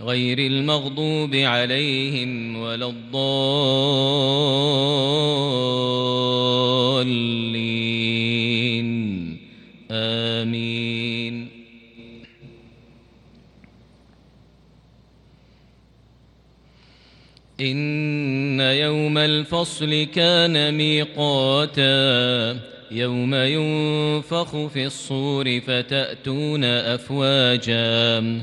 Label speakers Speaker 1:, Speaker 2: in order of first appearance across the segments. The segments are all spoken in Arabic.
Speaker 1: غير المغضوب عليهم ولا الضالين. آمين. إن يوم الفصل كان ميقاتا يوم ينفخ في الصور فتأتون أفواجا.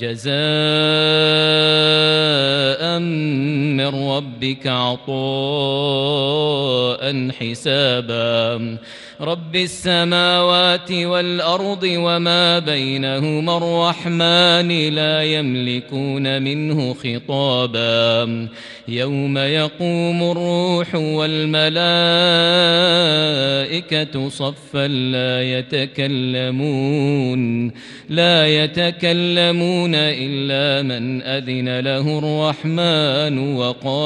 Speaker 1: جزاء ربك عطاء حسابا. رب السماوات والأرض وما بينهما الرحمن لا يملكون منه خطابا. يوم يقوم الروح والملائكة صفا لا يتكلمون لا يتكلمون إلا من أذن له الرحمن وقال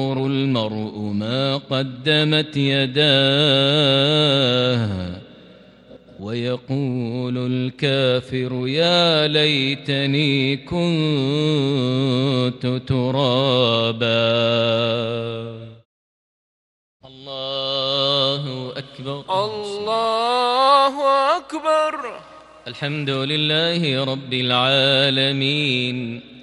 Speaker 1: ينظر المرء ما قدمت يداه ويقول الكافر يا ليتني كنت ترابا. الله أكبر.
Speaker 2: الله أكبر.
Speaker 1: الحمد لله رب العالمين.